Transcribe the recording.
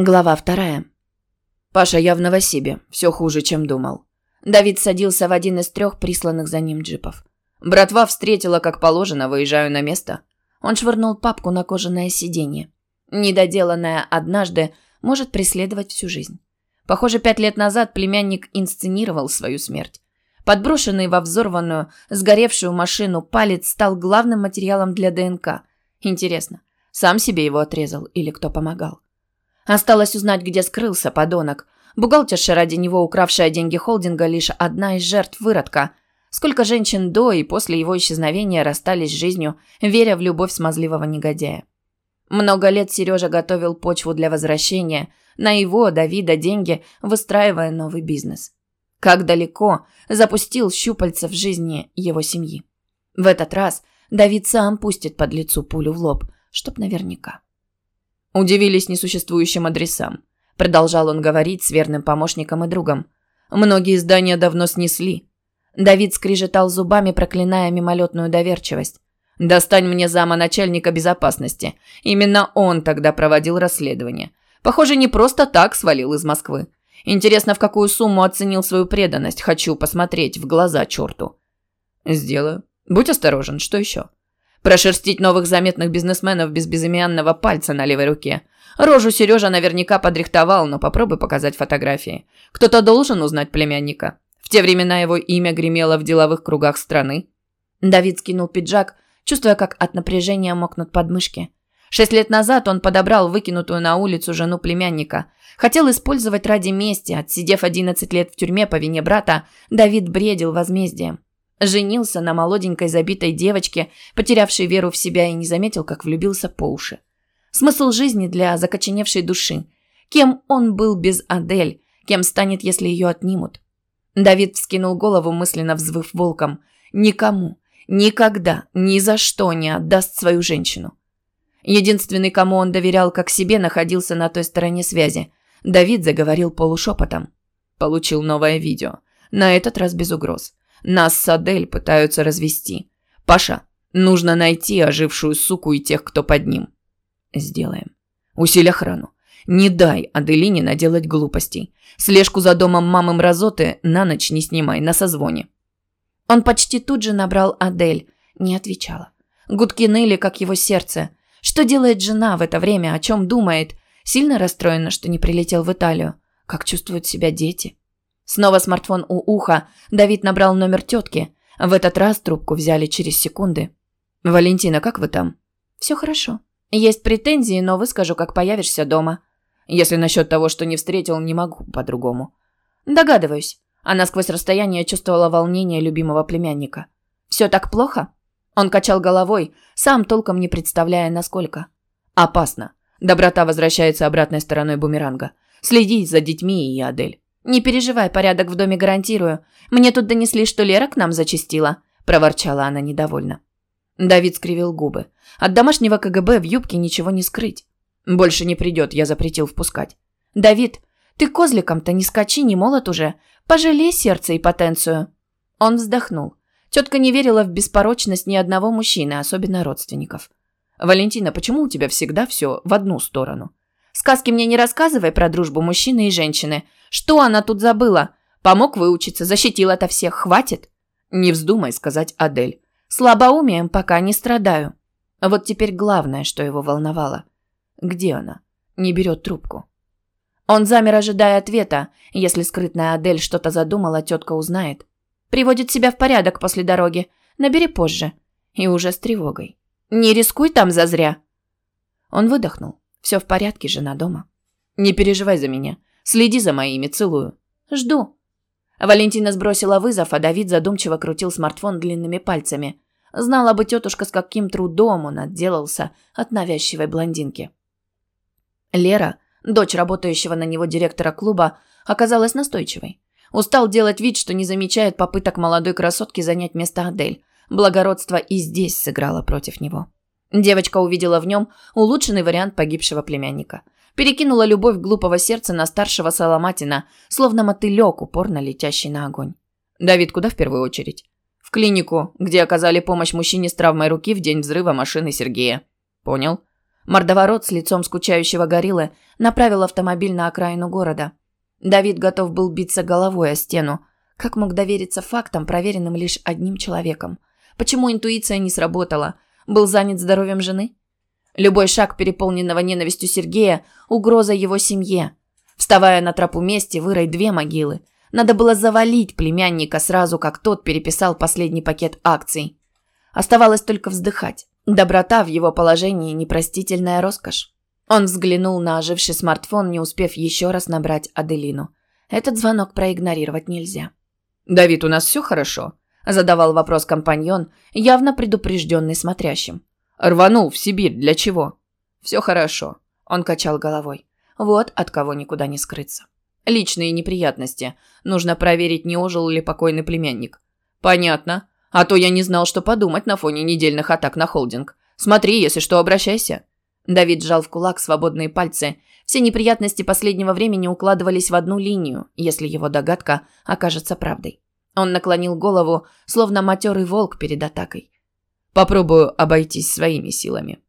Глава вторая. Паша явно в себе, все хуже, чем думал. Давид садился в один из трех присланных за ним джипов. Братва встретила, как положено, выезжаю на место. Он швырнул папку на кожаное сиденье. Недоделанное однажды может преследовать всю жизнь. Похоже, пять лет назад племянник инсценировал свою смерть. Подброшенный во взорванную, сгоревшую машину палец стал главным материалом для ДНК. Интересно, сам себе его отрезал или кто помогал? Осталось узнать, где скрылся подонок. Бухгалтерша ради него, укравшая деньги холдинга, лишь одна из жертв выродка. Сколько женщин до и после его исчезновения расстались с жизнью, веря в любовь смазливого негодяя. Много лет Сережа готовил почву для возвращения, на его, Давида, деньги, выстраивая новый бизнес. Как далеко запустил щупальца в жизни его семьи. В этот раз Давид сам пустит под лицу пулю в лоб, чтоб наверняка. Удивились несуществующим адресам. Продолжал он говорить с верным помощником и другом. Многие здания давно снесли. Давид скрежетал зубами, проклиная мимолетную доверчивость. «Достань мне зама начальника безопасности. Именно он тогда проводил расследование. Похоже, не просто так свалил из Москвы. Интересно, в какую сумму оценил свою преданность. Хочу посмотреть в глаза черту». «Сделаю. Будь осторожен. Что еще?» Прошерстить новых заметных бизнесменов без безымянного пальца на левой руке. Рожу Сережа наверняка подрихтовал, но попробуй показать фотографии. Кто-то должен узнать племянника. В те времена его имя гремело в деловых кругах страны. Давид скинул пиджак, чувствуя, как от напряжения мокнут подмышки. Шесть лет назад он подобрал выкинутую на улицу жену племянника. Хотел использовать ради мести. Отсидев 11 лет в тюрьме по вине брата, Давид бредил возмездием. Женился на молоденькой забитой девочке, потерявшей веру в себя и не заметил, как влюбился по уши. Смысл жизни для закоченевшей души. Кем он был без Адель? Кем станет, если ее отнимут? Давид вскинул голову, мысленно взвыв волком. Никому, никогда, ни за что не отдаст свою женщину. Единственный, кому он доверял как себе, находился на той стороне связи. Давид заговорил полушепотом. Получил новое видео. На этот раз без угроз. Нас с Адель пытаются развести. Паша, нужно найти ожившую суку и тех, кто под ним. Сделаем. Усиль охрану. Не дай Аделине наделать глупостей. Слежку за домом мамы Мразоты на ночь не снимай, на созвоне. Он почти тут же набрал Адель. Не отвечала. Гудки ныли, как его сердце. Что делает жена в это время, о чем думает? Сильно расстроена, что не прилетел в Италию. Как чувствуют себя дети? Снова смартфон у уха. Давид набрал номер тетки. В этот раз трубку взяли через секунды. «Валентина, как вы там?» «Все хорошо. Есть претензии, но выскажу, как появишься дома. Если насчет того, что не встретил, не могу по-другому». «Догадываюсь». Она сквозь расстояние чувствовала волнение любимого племянника. «Все так плохо?» Он качал головой, сам толком не представляя, насколько. «Опасно. Доброта возвращается обратной стороной бумеранга. Следить за детьми и Адель. «Не переживай, порядок в доме гарантирую. Мне тут донесли, что Лера к нам зачастила», – проворчала она недовольно. Давид скривил губы. От домашнего КГБ в юбке ничего не скрыть. «Больше не придет, я запретил впускать». «Давид, ты козликом-то не скачи, не молод уже. Пожалей сердце и потенцию». Он вздохнул. Тетка не верила в беспорочность ни одного мужчины, особенно родственников. «Валентина, почему у тебя всегда все в одну сторону?» Сказки мне не рассказывай про дружбу мужчины и женщины. Что она тут забыла? Помог выучиться, защитил ото всех. Хватит? Не вздумай сказать Адель. Слабоумием пока не страдаю. Вот теперь главное, что его волновало. Где она? Не берет трубку. Он замер, ожидая ответа. Если скрытная Адель что-то задумала, тетка узнает. Приводит себя в порядок после дороги. Набери позже. И уже с тревогой. Не рискуй там зазря. Он выдохнул. Все в порядке, жена дома. Не переживай за меня. Следи за моими, целую. Жду. Валентина сбросила вызов, а Давид задумчиво крутил смартфон длинными пальцами. Знала бы тетушка, с каким трудом он отделался от навязчивой блондинки. Лера, дочь работающего на него директора клуба, оказалась настойчивой. Устал делать вид, что не замечает попыток молодой красотки занять место Адель. Благородство и здесь сыграло против него. Девочка увидела в нем улучшенный вариант погибшего племянника. Перекинула любовь глупого сердца на старшего Соломатина, словно мотылек, упорно летящий на огонь. «Давид, куда в первую очередь?» «В клинику, где оказали помощь мужчине с травмой руки в день взрыва машины Сергея». «Понял. Мордоворот с лицом скучающего гориллы направил автомобиль на окраину города. Давид готов был биться головой о стену. Как мог довериться фактам, проверенным лишь одним человеком? Почему интуиция не сработала? Был занят здоровьем жены? Любой шаг переполненного ненавистью Сергея – угроза его семье. Вставая на тропу мести, вырой две могилы. Надо было завалить племянника сразу, как тот переписал последний пакет акций. Оставалось только вздыхать. Доброта в его положении – непростительная роскошь. Он взглянул на оживший смартфон, не успев еще раз набрать Аделину. Этот звонок проигнорировать нельзя. «Давид, у нас все хорошо?» – задавал вопрос компаньон, явно предупрежденный смотрящим. «Рванул в Сибирь. Для чего?» «Все хорошо», – он качал головой. «Вот от кого никуда не скрыться. Личные неприятности. Нужно проверить, не ожил ли покойный племянник». «Понятно. А то я не знал, что подумать на фоне недельных атак на холдинг. Смотри, если что, обращайся». Давид сжал в кулак свободные пальцы. Все неприятности последнего времени укладывались в одну линию, если его догадка окажется правдой. Он наклонил голову, словно матерый волк перед атакой. «Попробую обойтись своими силами.